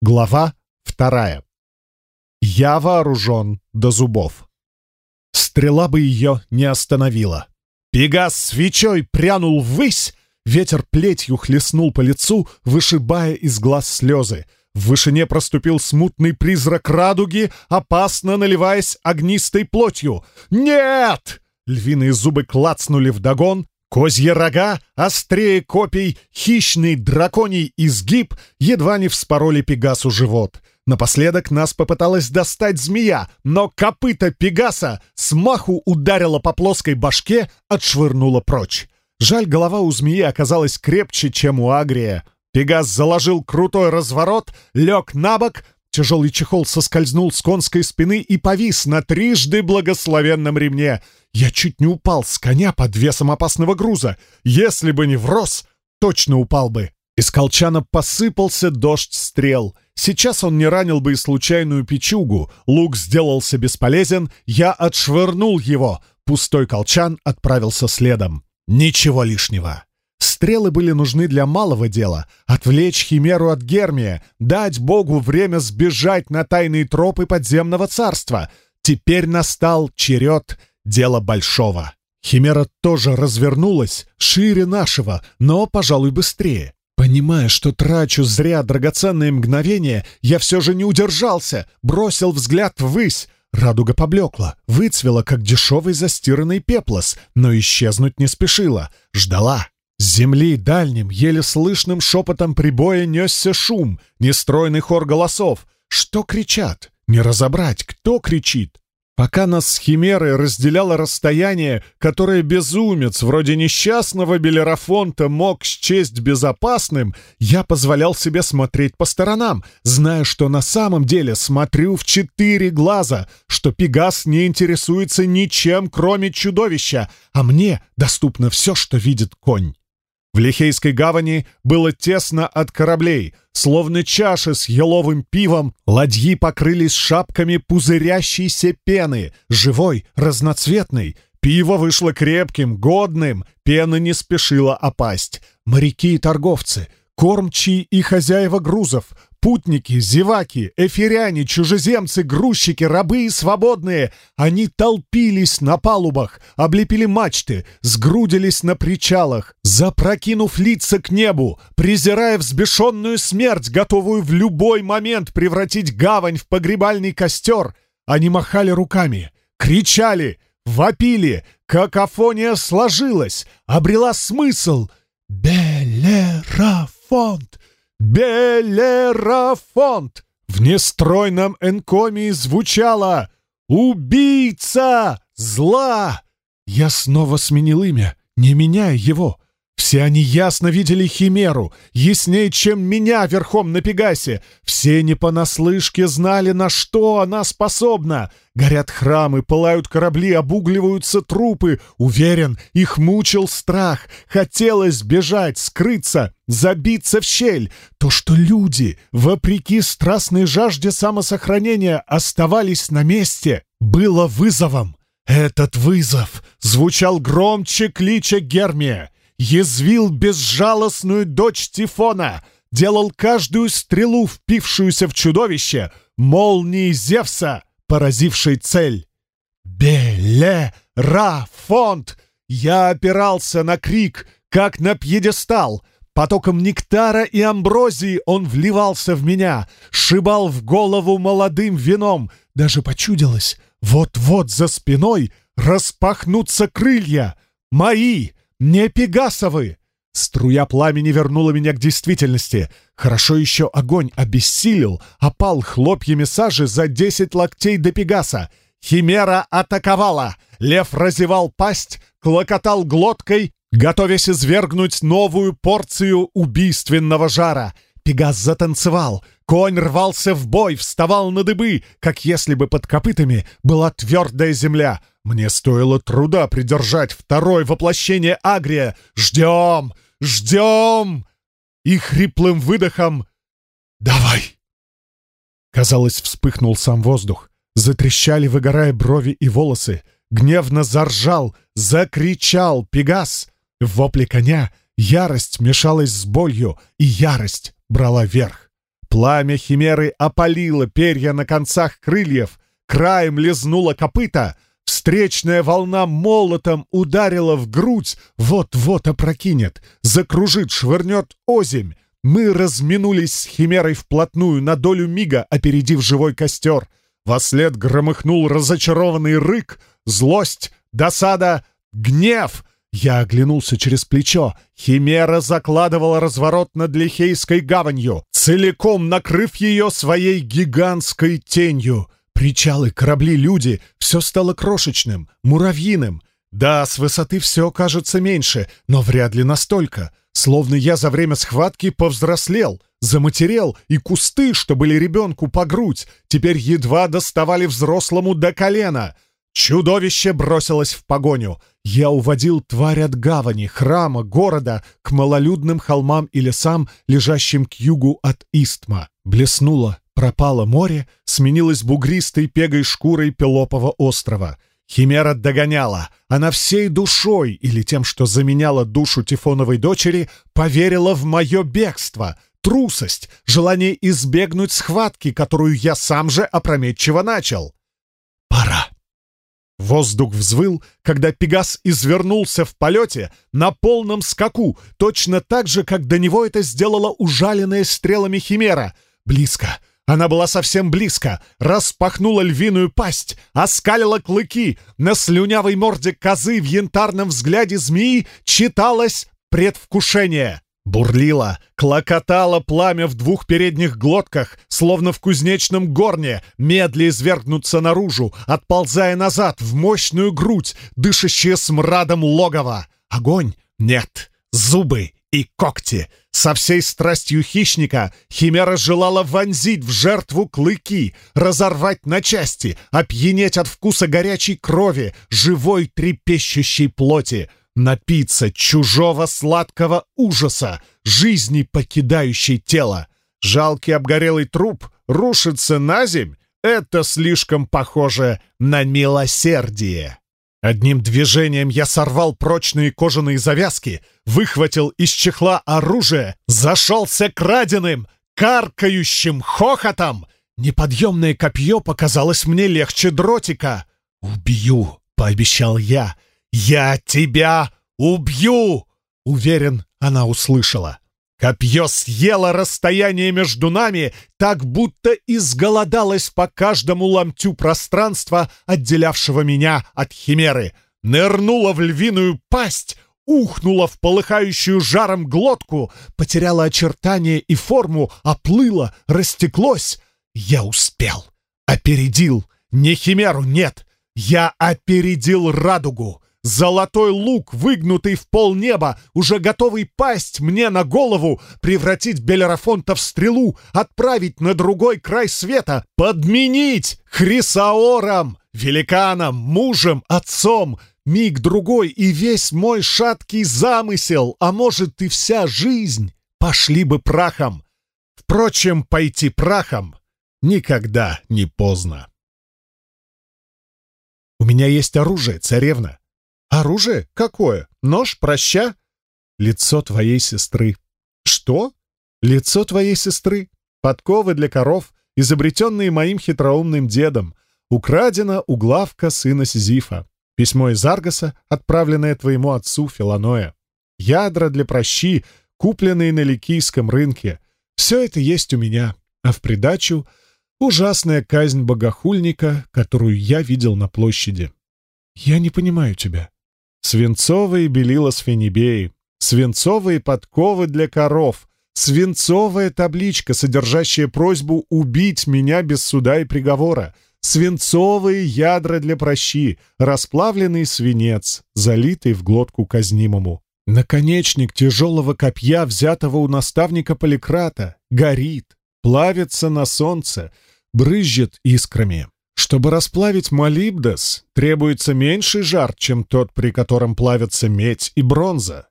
Глава вторая. Я вооружен до зубов. Стрела бы ее не остановила. Пегас свечой прянул ввысь, ветер плетью хлестнул по лицу, вышибая из глаз слезы. В вышине проступил смутный призрак радуги, опасно наливаясь огнистой плотью. «Нет!» Львиные зубы клацнули вдогон, Козьи рога, острее копий, хищный драконий изгиб едва не вспороли Пегасу живот. Напоследок нас попыталась достать змея, но копыта Пегаса смаху ударила по плоской башке, отшвырнула прочь. Жаль, голова у змеи оказалась крепче, чем у Агрия. Пегас заложил крутой разворот, лег на бок, тяжелый чехол соскользнул с конской спины и повис на трижды благословенном ремне — я чуть не упал с коня под весом опасного груза. Если бы не врос, точно упал бы. Из колчана посыпался дождь стрел. Сейчас он не ранил бы и случайную печугу. Лук сделался бесполезен, я отшвырнул его. Пустой колчан отправился следом. Ничего лишнего. Стрелы были нужны для малого дела — отвлечь Химеру от Гермия, дать Богу время сбежать на тайные тропы подземного царства. Теперь настал черед дело большого. Химера тоже развернулась, шире нашего, но, пожалуй, быстрее. Понимая, что трачу зря драгоценные мгновения, я все же не удержался, бросил взгляд ввысь. Радуга поблекла, выцвела, как дешевый застиранный пеплос, но исчезнуть не спешила, ждала. С земли дальним, еле слышным шепотом прибоя несся шум, нестройный хор голосов. Что кричат? Не разобрать, кто кричит. Пока нас с Химерой разделяло расстояние, которое безумец вроде несчастного Белерафонта мог счесть безопасным, я позволял себе смотреть по сторонам, зная, что на самом деле смотрю в четыре глаза, что Пегас не интересуется ничем, кроме чудовища, а мне доступно все, что видит конь. В Лихейской гавани было тесно от кораблей. Словно чаши с еловым пивом, ладьи покрылись шапками пузырящейся пены, живой, разноцветной. Пиво вышло крепким, годным, пена не спешила опасть. Моряки и торговцы, кормчие и хозяева грузов, Путники, зеваки, эфиряне, чужеземцы, грузчики, рабы и свободные. Они толпились на палубах, облепили мачты, сгрудились на причалах, запрокинув лица к небу, презирая взбешенную смерть, готовую в любой момент превратить гавань в погребальный костер. Они махали руками, кричали, вопили, какофония сложилась, обрела смысл. «Белерафонт! Белерафонт! В нестройном энкомии звучало «Убийца зла!» Я снова сменил имя, не меняя его. Все они ясно видели Химеру, яснее, чем меня верхом на Пегасе. Все не понаслышке знали, на что она способна. Горят храмы, пылают корабли, обугливаются трупы. Уверен, их мучил страх. Хотелось бежать, скрыться, забиться в щель. То, что люди, вопреки страстной жажде самосохранения, оставались на месте, было вызовом. Этот вызов звучал громче клича Гермия язвил безжалостную дочь Тифона, делал каждую стрелу, впившуюся в чудовище, молнией Зевса, поразившей цель. «Беле-ра-фонт!» Я опирался на крик, как на пьедестал. Потоком нектара и амброзии он вливался в меня, шибал в голову молодым вином. Даже почудилось, вот-вот за спиной распахнутся крылья. Мои, «Не Пегасовы!» Струя пламени вернула меня к действительности. Хорошо еще огонь обессилил, опал хлопьями сажи за десять локтей до Пегаса. Химера атаковала. Лев разевал пасть, клокотал глоткой, готовясь извергнуть новую порцию убийственного жара. Пегас затанцевал. Конь рвался в бой, вставал на дыбы, как если бы под копытами была твердая земля. Мне стоило труда придержать второе воплощение Агрия. «Ждем! Ждем!» И хриплым выдохом «Давай!» Казалось, вспыхнул сам воздух. Затрещали, выгорая брови и волосы. Гневно заржал, закричал Пегас. В вопле коня ярость мешалась с болью, и ярость брала верх. Пламя химеры опалило перья на концах крыльев, краем лизнуло копыта, встречная волна молотом ударила в грудь, вот-вот опрокинет, закружит, швырнет озимь. Мы разминулись с химерой вплотную, на долю мига опередив живой костер. Вослед громыхнул разочарованный рык, злость, досада, гнев. Я оглянулся через плечо. Химера закладывала разворот над Лихейской гаванью, целиком накрыв ее своей гигантской тенью. Причалы, корабли, люди — все стало крошечным, муравьиным. Да, с высоты все кажется меньше, но вряд ли настолько. Словно я за время схватки повзрослел, заматерел, и кусты, что были ребенку по грудь, теперь едва доставали взрослому до колена — Чудовище бросилось в погоню. Я уводил тварь от гавани, храма, города к малолюдным холмам и лесам, лежащим к югу от Истма. Блеснуло, пропало море, сменилось бугристой пегой шкурой Пелопова острова. Химера догоняла. Она всей душой, или тем, что заменяла душу Тифоновой дочери, поверила в мое бегство — трусость, желание избегнуть схватки, которую я сам же опрометчиво начал. «Пора!» Воздух взвыл, когда Пегас извернулся в полете на полном скаку, точно так же, как до него это сделала ужаленная стрелами Химера. Близко. Она была совсем близко, распахнула львиную пасть, оскалила клыки. На слюнявой морде козы в янтарном взгляде змеи читалось предвкушение. Бурлило, клокотало пламя в двух передних глотках, словно в кузнечном горне, медля извергнуться наружу, отползая назад в мощную грудь, дышащее смрадом логово. Огонь? Нет. Зубы и когти. Со всей страстью хищника Химера желала вонзить в жертву клыки, разорвать на части, опьянеть от вкуса горячей крови, живой трепещущей плоти напиться чужого сладкого ужаса, жизни покидающей тело. Жалкий обгорелый труп рушится на земь — это слишком похоже на милосердие. Одним движением я сорвал прочные кожаные завязки, выхватил из чехла оружие, зашелся краденым, каркающим хохотом. Неподъемное копье показалось мне легче дротика. «Убью!» — пообещал я — «Я тебя убью!» — уверен, она услышала. Копье съело расстояние между нами, так будто изголодалось по каждому ломтю пространства, отделявшего меня от химеры. Нырнуло в львиную пасть, ухнуло в полыхающую жаром глотку, потеряло очертания и форму, оплыло, растеклось. Я успел, опередил, не химеру, нет, я опередил радугу. Золотой лук, выгнутый в полнеба, уже готовый пасть мне на голову, превратить Белерафонта в стрелу, отправить на другой край света, подменить Хрисаором, великаном, мужем, отцом, миг другой и весь мой шаткий замысел, а может и вся жизнь, пошли бы прахом. Впрочем, пойти прахом никогда не поздно. «У меня есть оружие, царевна», «Оружие? Какое? Нож? Проща?» «Лицо твоей сестры». «Что?» «Лицо твоей сестры. Подковы для коров, изобретенные моим хитроумным дедом. Украдено у главка сына Сизифа. Письмо из Аргаса, отправленное твоему отцу Филаноя. Ядра для прощи, купленные на ликийском рынке. Все это есть у меня. А в придачу — ужасная казнь богохульника, которую я видел на площади. Я не понимаю тебя. Свинцовые белила с фенибеи, свинцовые подковы для коров, свинцовая табличка, содержащая просьбу убить меня без суда и приговора, свинцовые ядра для прощи, расплавленный свинец, залитый в глотку казнимому. Наконечник тяжелого копья, взятого у наставника Поликрата, горит, плавится на солнце, брызжет искрами. Чтобы расплавить молибдес, требуется меньший жар, чем тот, при котором плавятся медь и бронза.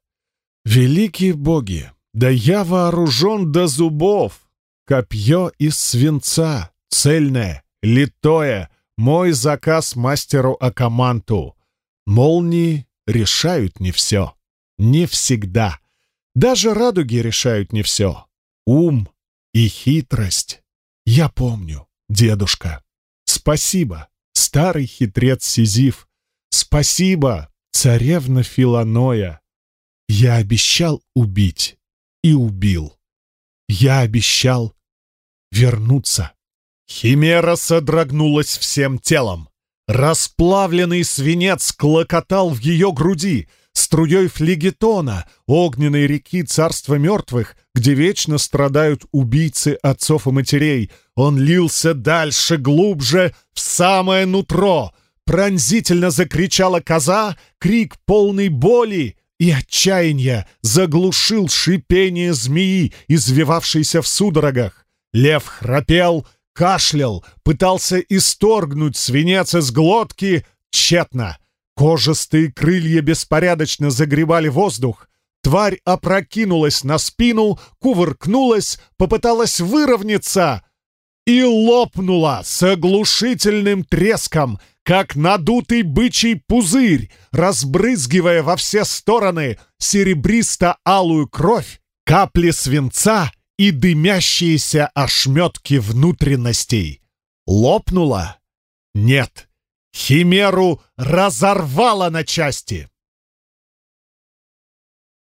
Великие боги, да я вооружен до зубов! Копье из свинца, цельное, литое, мой заказ мастеру Акаманту. Молнии решают не все. Не всегда. Даже радуги решают не все. Ум и хитрость. Я помню, дедушка. Спасибо, старый хитрец Сизиф. Спасибо, царевна Филаноя. Я обещал убить и убил. Я обещал вернуться. Химера содрогнулась всем телом. Расплавленный свинец клокотал в ее груди, струей флегетона, огненной реки царства мертвых, где вечно страдают убийцы отцов и матерей. Он лился дальше, глубже, в самое нутро. Пронзительно закричала коза, крик полный боли и отчаяния заглушил шипение змеи, извивавшейся в судорогах. Лев храпел, кашлял, пытался исторгнуть свинец из глотки, тщетно. Кожистые крылья беспорядочно загребали воздух. Тварь опрокинулась на спину, кувыркнулась, попыталась выровняться и лопнула с оглушительным треском, как надутый бычий пузырь, разбрызгивая во все стороны серебристо-алую кровь, капли свинца и дымящиеся ошметки внутренностей. Лопнула? Нет. Химеру разорвало на части.